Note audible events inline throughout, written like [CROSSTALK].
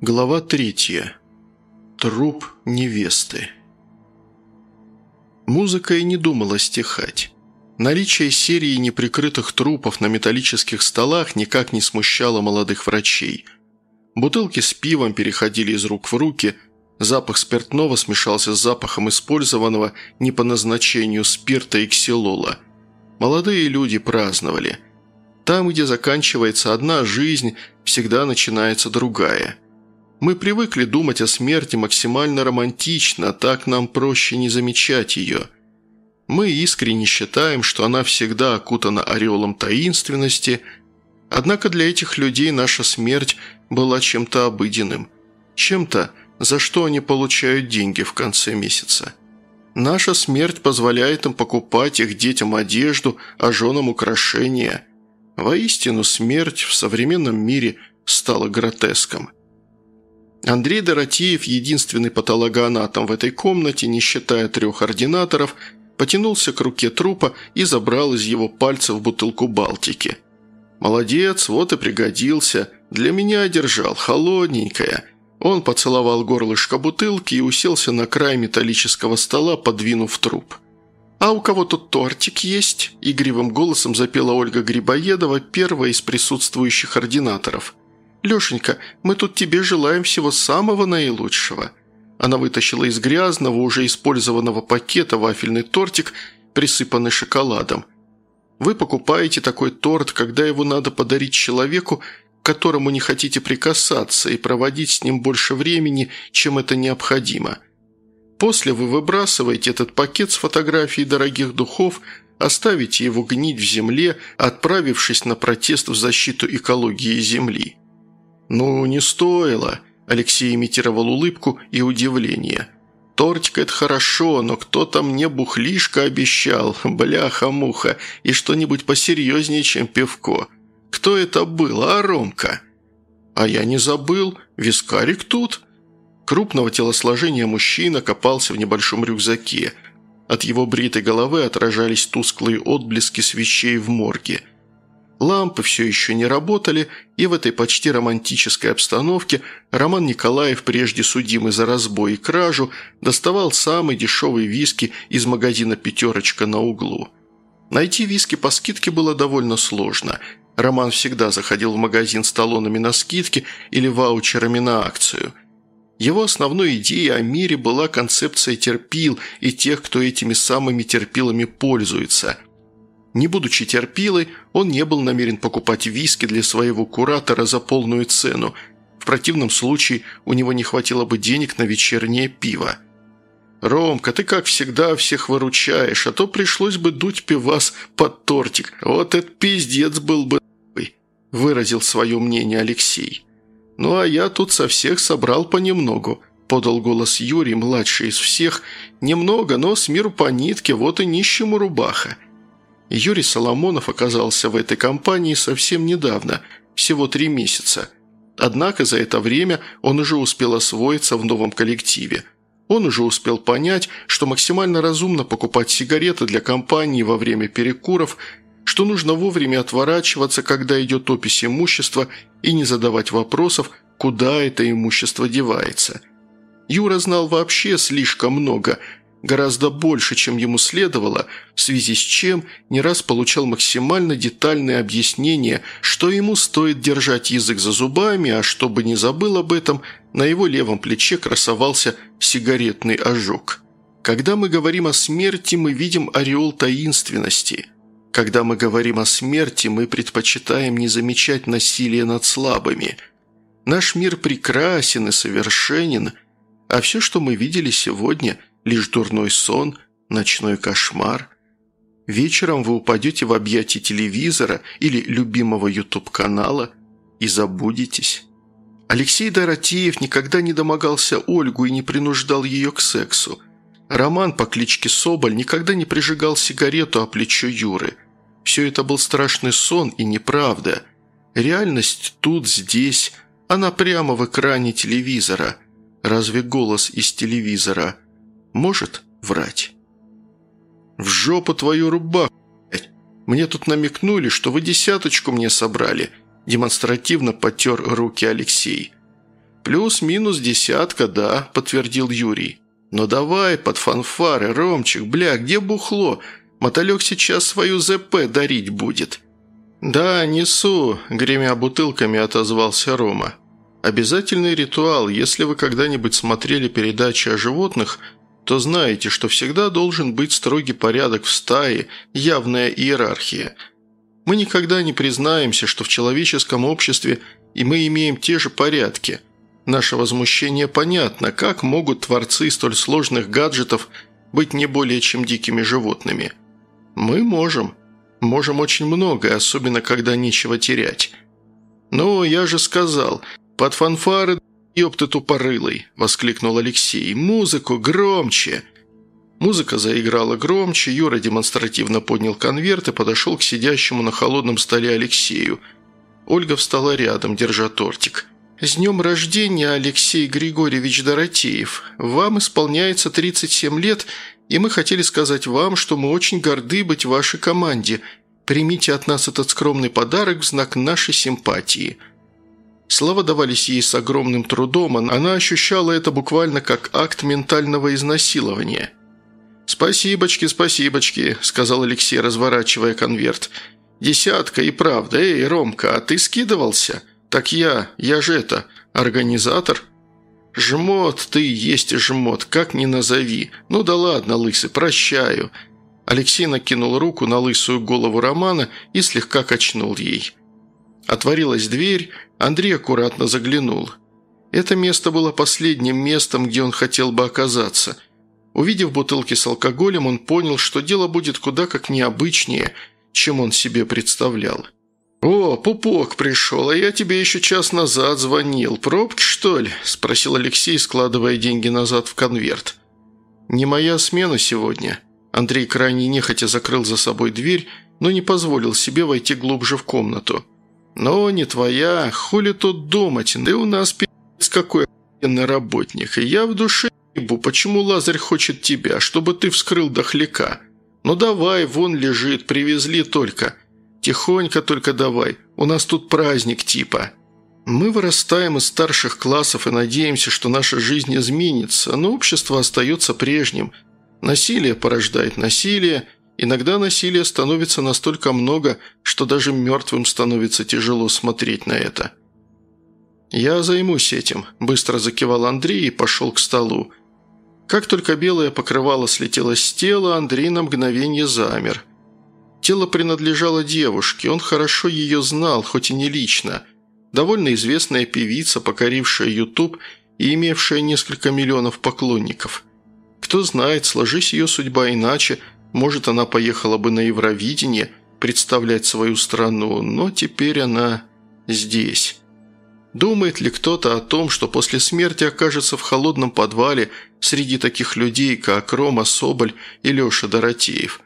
Глава третья. Труп невесты. Музыка и не думала стихать. Наличие серии неприкрытых трупов на металлических столах никак не смущало молодых врачей. Бутылки с пивом переходили из рук в руки, запах спиртного смешался с запахом использованного не по назначению спирта и ксилола. Молодые люди праздновали. Там, где заканчивается одна жизнь, всегда начинается другая – мы привыкли думать о смерти максимально романтично, так нам проще не замечать ее. Мы искренне считаем, что она всегда окутана ореолом таинственности, однако для этих людей наша смерть была чем-то обыденным, чем-то, за что они получают деньги в конце месяца. Наша смерть позволяет им покупать их детям одежду, а женам украшения. Воистину, смерть в современном мире стала гротеском – Андрей Доротеев, единственный патологоанатом в этой комнате, не считая трех ординаторов, потянулся к руке трупа и забрал из его пальцев бутылку Балтики. «Молодец, вот и пригодился. Для меня держал, холодненькая». Он поцеловал горлышко бутылки и уселся на край металлического стола, подвинув труп. «А у кого тут тортик есть?» – игривым голосом запела Ольга Грибоедова, первая из присутствующих ординаторов. «Лешенька, мы тут тебе желаем всего самого наилучшего». Она вытащила из грязного, уже использованного пакета вафельный тортик, присыпанный шоколадом. Вы покупаете такой торт, когда его надо подарить человеку, которому не хотите прикасаться и проводить с ним больше времени, чем это необходимо. После вы выбрасываете этот пакет с фотографией дорогих духов, оставите его гнить в земле, отправившись на протест в защиту экологии Земли. «Ну, не стоило», – Алексей имитировал улыбку и удивление. «Тортик – это хорошо, но кто-то мне бухлишко обещал, бляха-муха, и что-нибудь посерьезнее, чем пивко. Кто это был, а, Ромка?» «А я не забыл, вискарик тут». Крупного телосложения мужчина копался в небольшом рюкзаке. От его бритой головы отражались тусклые отблески свечей в морге – Лампы все еще не работали, и в этой почти романтической обстановке Роман Николаев, прежде судимый за разбой и кражу, доставал самый дешевый виски из магазина «Пятерочка» на углу. Найти виски по скидке было довольно сложно. Роман всегда заходил в магазин с талонами на скидки или ваучерами на акцию. Его основной идеей о мире была концепция терпил и тех, кто этими самыми терпилами пользуется – не будучи терпилой, он не был намерен покупать виски для своего куратора за полную цену. В противном случае у него не хватило бы денег на вечернее пиво. «Ромка, ты как всегда всех выручаешь, а то пришлось бы дуть пивас под тортик. Вот этот пиздец был бы выразил свое мнение Алексей. «Ну а я тут со всех собрал понемногу», – подал голос Юрий, младший из всех. «Немного, но с миру по нитке, вот и нищему рубаха». Юрий Соломонов оказался в этой компании совсем недавно, всего три месяца. Однако за это время он уже успел освоиться в новом коллективе. Он уже успел понять, что максимально разумно покупать сигареты для компании во время перекуров, что нужно вовремя отворачиваться, когда идет опись имущества, и не задавать вопросов, куда это имущество девается. Юра знал вообще слишком много – гораздо больше, чем ему следовало, в связи с чем не раз получал максимально детальные объяснения, что ему стоит держать язык за зубами, а чтобы не забыл об этом, на его левом плече красовался сигаретный ожог. Когда мы говорим о смерти, мы видим ореол таинственности. Когда мы говорим о смерти, мы предпочитаем не замечать насилие над слабыми. Наш мир прекрасен и совершенен, а все, что мы видели сегодня – лишь дурной сон, ночной кошмар. Вечером вы упадете в объятия телевизора или любимого YouTube-канала и забудетесь. Алексей Доротеев никогда не домогался Ольгу и не принуждал ее к сексу. Роман по кличке Соболь никогда не прижигал сигарету о плечо Юры. Все это был страшный сон и неправда. Реальность тут, здесь, она прямо в экране телевизора. Разве голос из телевизора – может врать. «В жопу твою рубаху, блядь! Мне тут намекнули, что вы десяточку мне собрали», демонстративно потер руки Алексей. «Плюс-минус десятка, да», – подтвердил Юрий. «Но давай под фанфары, Ромчик, бля, где бухло? Мотолек сейчас свою ЗП дарить будет». «Да, несу», – гремя бутылками отозвался Рома. «Обязательный ритуал. Если вы когда-нибудь смотрели передачи о животных, то знаете, что всегда должен быть строгий порядок в стае, явная иерархия. Мы никогда не признаемся, что в человеческом обществе и мы имеем те же порядки. Наше возмущение понятно, как могут творцы столь сложных гаджетов быть не более чем дикими животными. Мы можем. Можем очень многое, особенно когда нечего терять. «Ну, я же сказал, под фанфары «Ёб ты тупорылый!» – воскликнул Алексей. «Музыку громче!» Музыка заиграла громче, Юра демонстративно поднял конверт и подошел к сидящему на холодном столе Алексею. Ольга встала рядом, держа тортик. «С днем рождения, Алексей Григорьевич Доротеев! Вам исполняется 37 лет, и мы хотели сказать вам, что мы очень горды быть вашей команде. Примите от нас этот скромный подарок в знак нашей симпатии». Слова давались ей с огромным трудом, она ощущала это буквально как акт ментального изнасилования. «Спасибочки, спасибочки», – сказал Алексей, разворачивая конверт. «Десятка и правда. Эй, Ромка, а ты скидывался? Так я, я же это, организатор». «Жмот ты есть жмот, как ни назови. Ну да ладно, лысый, прощаю». Алексей накинул руку на лысую голову Романа и слегка качнул ей. Отворилась дверь, Андрей аккуратно заглянул. Это место было последним местом, где он хотел бы оказаться. Увидев бутылки с алкоголем, он понял, что дело будет куда как необычнее, чем он себе представлял. «О, пупок пришел, а я тебе еще час назад звонил. Пробки, что ли?» – спросил Алексей, складывая деньги назад в конверт. «Не моя смена сегодня». Андрей крайне нехотя закрыл за собой дверь, но не позволил себе войти глубже в комнату. «Но не твоя, хули тут думать, да у нас пи***ц какой охуенный работник, и я в душе ебу, почему Лазарь хочет тебя, чтобы ты вскрыл дохляка? Ну давай, вон лежит, привезли только. Тихонько только давай, у нас тут праздник типа». Мы вырастаем из старших классов и надеемся, что наша жизнь изменится, но общество остается прежним. Насилие порождает насилие – Иногда насилия становится настолько много, что даже мертвым становится тяжело смотреть на это. «Я займусь этим», – быстро закивал Андрей и пошел к столу. Как только белое покрывало слетело с тела, Андрей на мгновение замер. Тело принадлежало девушке, он хорошо ее знал, хоть и не лично. Довольно известная певица, покорившая YouTube и имевшая несколько миллионов поклонников. Кто знает, сложись ее судьба иначе – может, она поехала бы на Евровидение представлять свою страну, но теперь она здесь. Думает ли кто-то о том, что после смерти окажется в холодном подвале среди таких людей, как Рома Соболь и Леша Доротеев?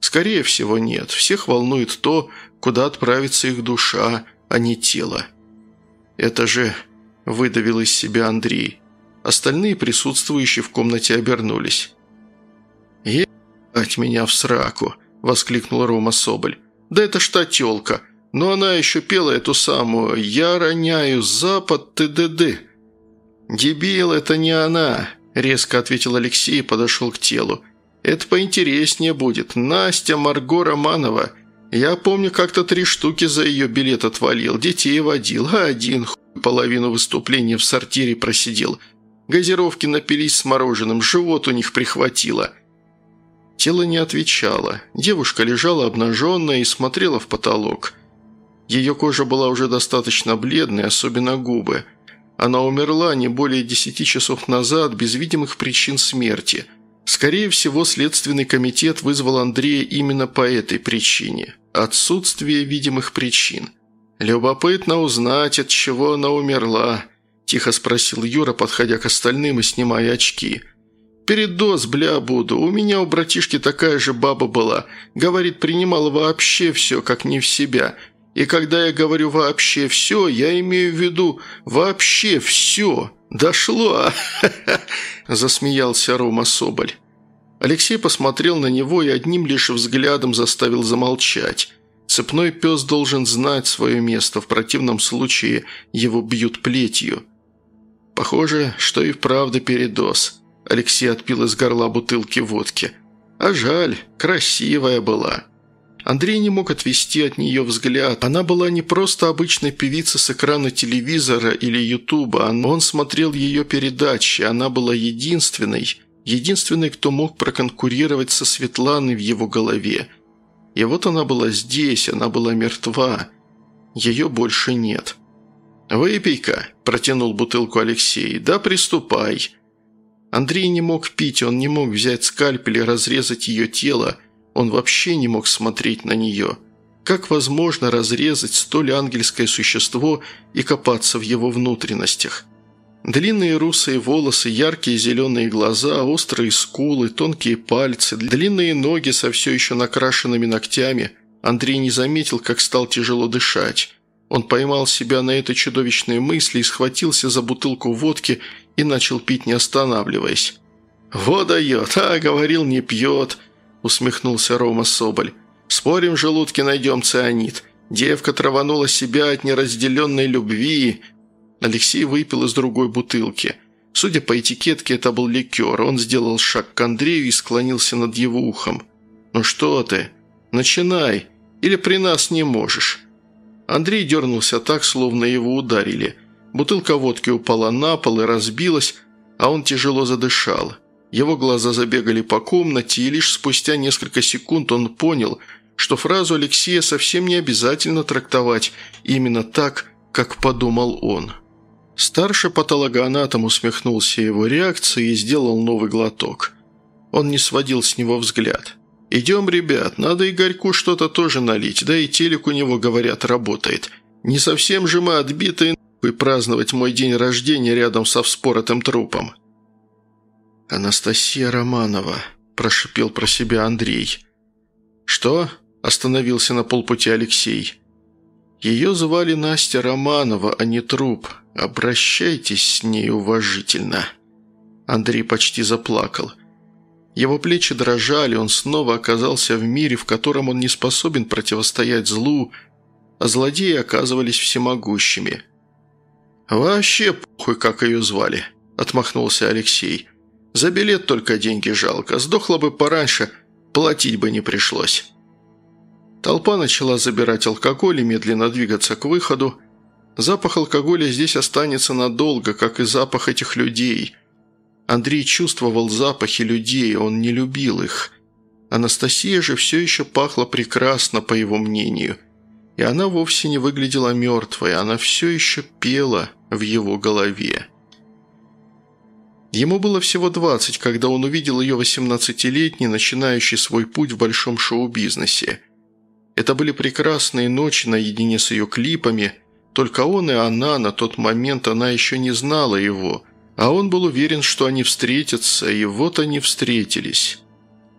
Скорее всего, нет. Всех волнует то, куда отправится их душа, а не тело. «Это же...» – выдавил из себя Андрей. Остальные присутствующие в комнате обернулись. «Ать меня в сраку!» – воскликнул Рома Соболь. «Да это ж та тёлка! Но она еще пела эту самую «Я роняю запад ТДД». «Дебил, это не она!» – резко ответил Алексей и подошел к телу. «Это поинтереснее будет. Настя Марго Романова. Я помню, как-то три штуки за ее билет отвалил, детей водил, а один хуй половину выступления в сортире просидел. Газировки напились с мороженым, живот у них прихватило». Тело не отвечало. Девушка лежала обнаженная и смотрела в потолок. Ее кожа была уже достаточно бледной, особенно губы. Она умерла не более десяти часов назад без видимых причин смерти. Скорее всего, Следственный комитет вызвал Андрея именно по этой причине – отсутствие видимых причин. «Любопытно узнать, от чего она умерла», – тихо спросил Юра, подходя к остальным и снимая очки – «Передоз, бля, буду. У меня у братишки такая же баба была. Говорит, принимала вообще все, как не в себя. И когда я говорю «вообще все», я имею в виду «вообще все». Дошло, [LAUGHS] засмеялся Рома Соболь. Алексей посмотрел на него и одним лишь взглядом заставил замолчать. Цепной пес должен знать свое место, в противном случае его бьют плетью. Похоже, что и вправду передоз. Алексей отпил из горла бутылки водки. А жаль, красивая была. Андрей не мог отвести от нее взгляд. Она была не просто обычной певицей с экрана телевизора или ютуба. Он смотрел ее передачи. Она была единственной, единственной, кто мог проконкурировать со Светланой в его голове. И вот она была здесь, она была мертва. Ее больше нет. «Выпей-ка», – протянул бутылку Алексей. «Да приступай». Андрей не мог пить, он не мог взять скальпель и разрезать ее тело, он вообще не мог смотреть на нее. Как возможно разрезать столь ангельское существо и копаться в его внутренностях? Длинные русые волосы, яркие зеленые глаза, острые скулы, тонкие пальцы, длинные ноги со все еще накрашенными ногтями. Андрей не заметил, как стал тяжело дышать. Он поймал себя на этой чудовищной мысли и схватился за бутылку водки и начал пить, не останавливаясь. «Вот дает, а, говорил, не пьет», усмехнулся Рома Соболь. «Спорим, в желудке найдем цианид. Девка траванула себя от неразделенной любви». Алексей выпил из другой бутылки. Судя по этикетке, это был ликер. Он сделал шаг к Андрею и склонился над его ухом. «Ну что ты? Начинай. Или при нас не можешь?» Андрей дернулся так, словно его ударили. Бутылка водки упала на пол и разбилась, а он тяжело задышал. Его глаза забегали по комнате, и лишь спустя несколько секунд он понял, что фразу Алексея совсем не обязательно трактовать именно так, как подумал он. Старший патологоанатом усмехнулся его реакцией и сделал новый глоток. Он не сводил с него взгляд. «Идем, ребят, надо Игорьку что-то тоже налить, да и телек у него, говорят, работает. Не совсем же мы отбитые нахуй праздновать мой день рождения рядом со вспоротым трупом». «Анастасия Романова», – прошипел про себя Андрей. «Что?» – остановился на полпути Алексей. «Ее звали Настя Романова, а не труп. Обращайтесь с ней уважительно». Андрей почти заплакал. Его плечи дрожали, он снова оказался в мире, в котором он не способен противостоять злу, а злодеи оказывались всемогущими. «Вообще похуй, как ее звали», – отмахнулся Алексей. За билет только деньги жалко. Сдохла бы пораньше, платить бы не пришлось». Толпа начала забирать алкоголь и медленно двигаться к выходу. Запах алкоголя здесь останется надолго, как и запах этих людей. Андрей чувствовал запахи людей, он не любил их. Анастасия же все еще пахла прекрасно, по его мнению. И она вовсе не выглядела мертвой, она все еще пела в его голове. Ему было всего 20, когда он увидел ее 18-летней, начинающей свой путь в большом шоу-бизнесе. Это были прекрасные ночи наедине с ее клипами, только он и она на тот момент, она еще не знала его, а он был уверен, что они встретятся, и вот они встретились.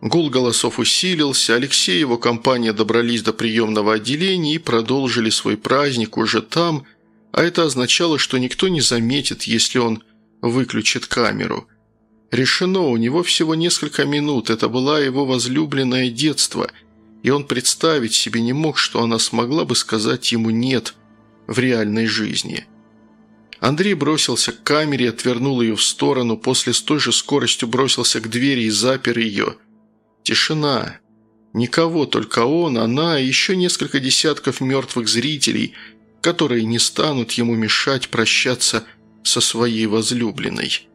Гул голосов усилился, Алексей и его компания добрались до приемного отделения и продолжили свой праздник уже там, а это означало, что никто не заметит, если он выключит камеру. Решено, у него всего несколько минут, это была его возлюбленное детство, и он представить себе не мог, что она смогла бы сказать ему «нет» в реальной жизни. Андрей бросился к камере, отвернул ее в сторону, после с той же скоростью бросился к двери и запер ее. Тишина. Никого, только он, она и еще несколько десятков мертвых зрителей, которые не станут ему мешать прощаться со своей возлюбленной.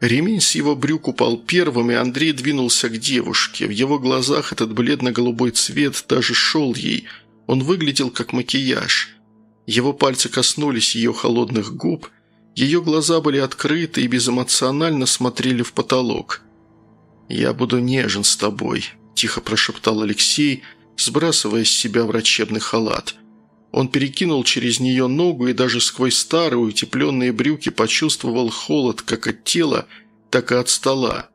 Ремень с его брюк упал первым, и Андрей двинулся к девушке. В его глазах этот бледно-голубой цвет даже шел ей. Он выглядел как макияж. Его пальцы коснулись ее холодных губ. Ее глаза были открыты и безэмоционально смотрели в потолок. «Я буду нежен с тобой», – тихо прошептал Алексей, сбрасывая с себя врачебный халат. Он перекинул через нее ногу и даже сквозь старые утепленные брюки почувствовал холод как от тела, так и от стола.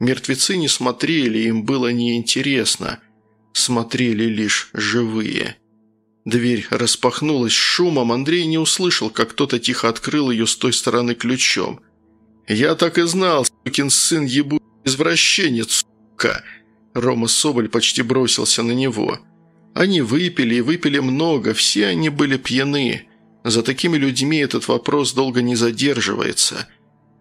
Мертвецы не смотрели, им было неинтересно. Смотрели лишь живые. Дверь распахнулась шумом, Андрей не услышал, как кто-то тихо открыл ее с той стороны ключом. «Я так и знал, сукин сын ебу извращенец, сука!» Рома Соболь почти бросился на него – они выпили и выпили много, все они были пьяны. За такими людьми этот вопрос долго не задерживается.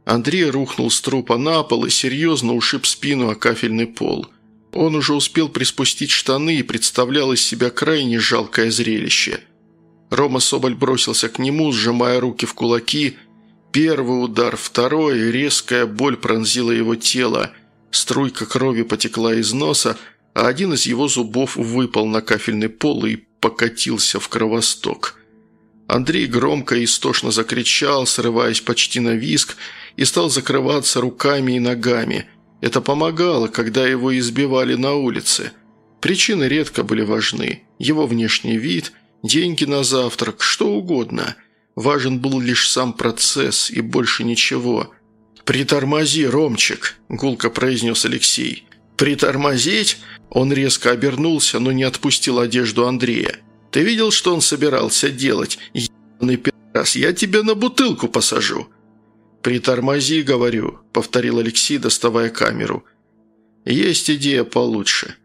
Андрей рухнул с трупа на пол и серьезно ушиб спину о кафельный пол. Он уже успел приспустить штаны и представлял из себя крайне жалкое зрелище. Рома Соболь бросился к нему, сжимая руки в кулаки. Первый удар, второй, резкая боль пронзила его тело. Струйка крови потекла из носа, а один из его зубов выпал на кафельный пол и покатился в кровосток. Андрей громко и истошно закричал, срываясь почти на виск, и стал закрываться руками и ногами. Это помогало, когда его избивали на улице. Причины редко были важны. Его внешний вид, деньги на завтрак, что угодно. Важен был лишь сам процесс и больше ничего. «Притормози, Ромчик», – гулко произнес Алексей. «Притормозить?» Он резко обернулся, но не отпустил одежду Андрея. «Ты видел, что он собирался делать? Ебаный пи***раз, я тебя на бутылку посажу!» «Притормози, — говорю», — повторил Алексей, доставая камеру. «Есть идея получше».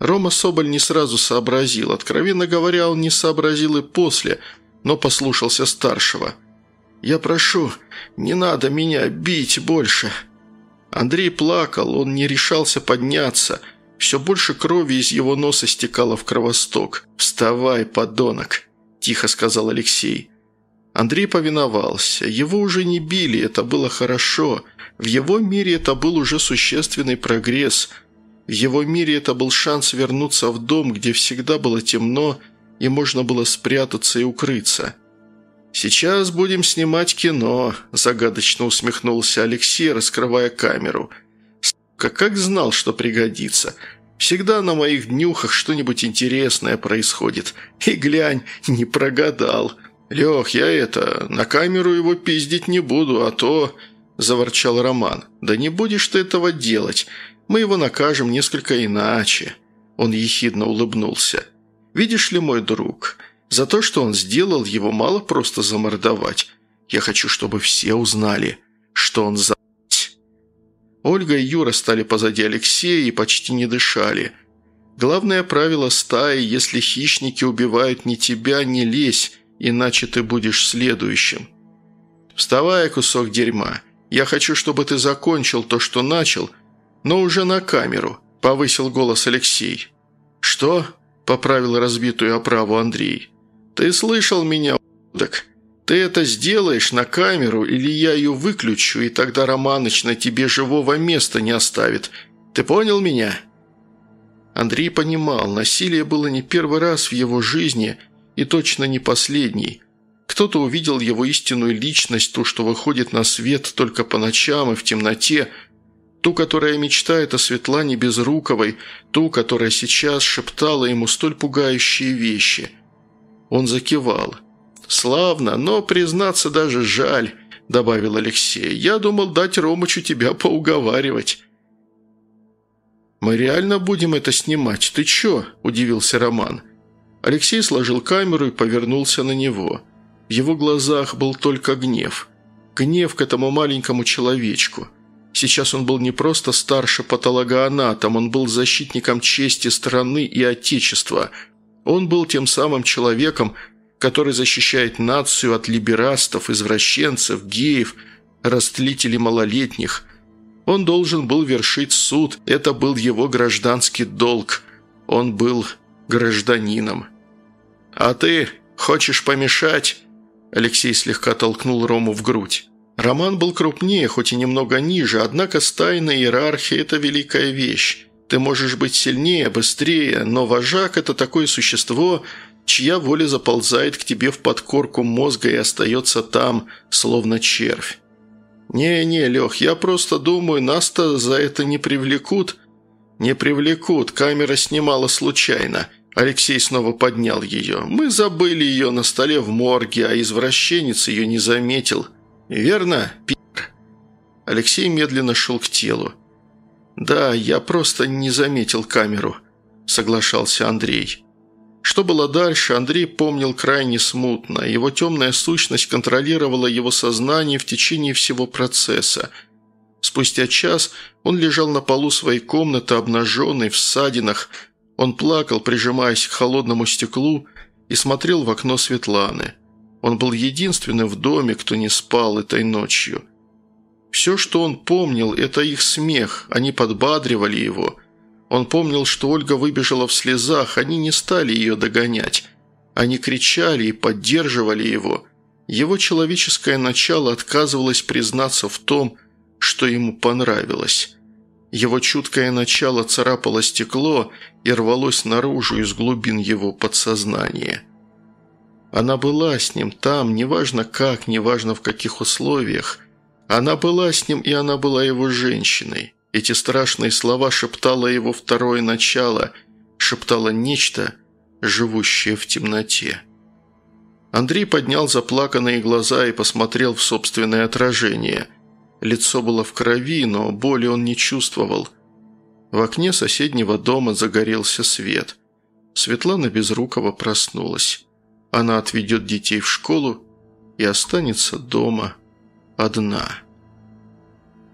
Рома Соболь не сразу сообразил. Откровенно говоря, он не сообразил и после, но послушался старшего. «Я прошу, не надо меня бить больше». Андрей плакал, он не решался подняться. Все больше крови из его носа стекало в кровосток. «Вставай, подонок!» – тихо сказал Алексей. Андрей повиновался. Его уже не били, это было хорошо. В его мире это был уже существенный прогресс. В его мире это был шанс вернуться в дом, где всегда было темно, и можно было спрятаться и укрыться. «Сейчас будем снимать кино», – загадочно усмехнулся Алексей, раскрывая камеру. «Сука, как знал, что пригодится. Всегда на моих днюхах что-нибудь интересное происходит. И глянь, не прогадал». «Лех, я это, на камеру его пиздить не буду, а то...» – заворчал Роман. «Да не будешь ты этого делать. Мы его накажем несколько иначе». Он ехидно улыбнулся. «Видишь ли, мой друг, за то, что он сделал, его мало просто замордовать. Я хочу, чтобы все узнали, что он за...» Ольга и Юра стали позади Алексея и почти не дышали. Главное правило стаи – если хищники убивают не тебя, не лезь, иначе ты будешь следующим. Вставай, кусок дерьма. Я хочу, чтобы ты закончил то, что начал, но уже на камеру», – повысил голос Алексей. «Что?» – поправил разбитую оправу Андрей. «Ты слышал меня, удок? Ты это сделаешь на камеру, или я ее выключу, и тогда Романыч на тебе живого места не оставит. Ты понял меня?» Андрей понимал, насилие было не первый раз в его жизни и точно не последний. Кто-то увидел его истинную личность, ту, что выходит на свет только по ночам и в темноте, ту, которая мечтает о Светлане Безруковой, ту, которая сейчас шептала ему столь пугающие вещи – он закивал. «Славно, но, признаться, даже жаль», – добавил Алексей. «Я думал дать Ромычу тебя поуговаривать». «Мы реально будем это снимать? Ты чё?» – удивился Роман. Алексей сложил камеру и повернулся на него. В его глазах был только гнев. Гнев к этому маленькому человечку. Сейчас он был не просто старше патологоанатом, он был защитником чести страны и отечества – он был тем самым человеком, который защищает нацию от либерастов, извращенцев, геев, растлителей малолетних. Он должен был вершить суд, это был его гражданский долг. Он был гражданином. «А ты хочешь помешать?» Алексей слегка толкнул Рому в грудь. Роман был крупнее, хоть и немного ниже, однако стайная иерархия – это великая вещь. Ты можешь быть сильнее, быстрее, но вожак – это такое существо, чья воля заползает к тебе в подкорку мозга и остается там, словно червь. «Не-не, Лех, я просто думаю, нас-то за это не привлекут». «Не привлекут, камера снимала случайно». Алексей снова поднял ее. «Мы забыли ее на столе в морге, а извращенец ее не заметил. Верно, пи***?» Алексей медленно шел к телу. «Да, я просто не заметил камеру», – соглашался Андрей. Что было дальше, Андрей помнил крайне смутно. Его темная сущность контролировала его сознание в течение всего процесса. Спустя час он лежал на полу своей комнаты, обнаженный, в ссадинах. Он плакал, прижимаясь к холодному стеклу, и смотрел в окно Светланы. Он был единственным в доме, кто не спал этой ночью. Все, что он помнил, это их смех, они подбадривали его. Он помнил, что Ольга выбежала в слезах, они не стали ее догонять. Они кричали и поддерживали его. Его человеческое начало отказывалось признаться в том, что ему понравилось. Его чуткое начало царапало стекло и рвалось наружу из глубин его подсознания. Она была с ним там, неважно как, неважно в каких условиях. Она была с ним, и она была его женщиной. Эти страшные слова шептало его второе начало, шептало нечто, живущее в темноте. Андрей поднял заплаканные глаза и посмотрел в собственное отражение. Лицо было в крови, но боли он не чувствовал. В окне соседнего дома загорелся свет. Светлана Безрукова проснулась. Она отведет детей в школу и останется дома одна.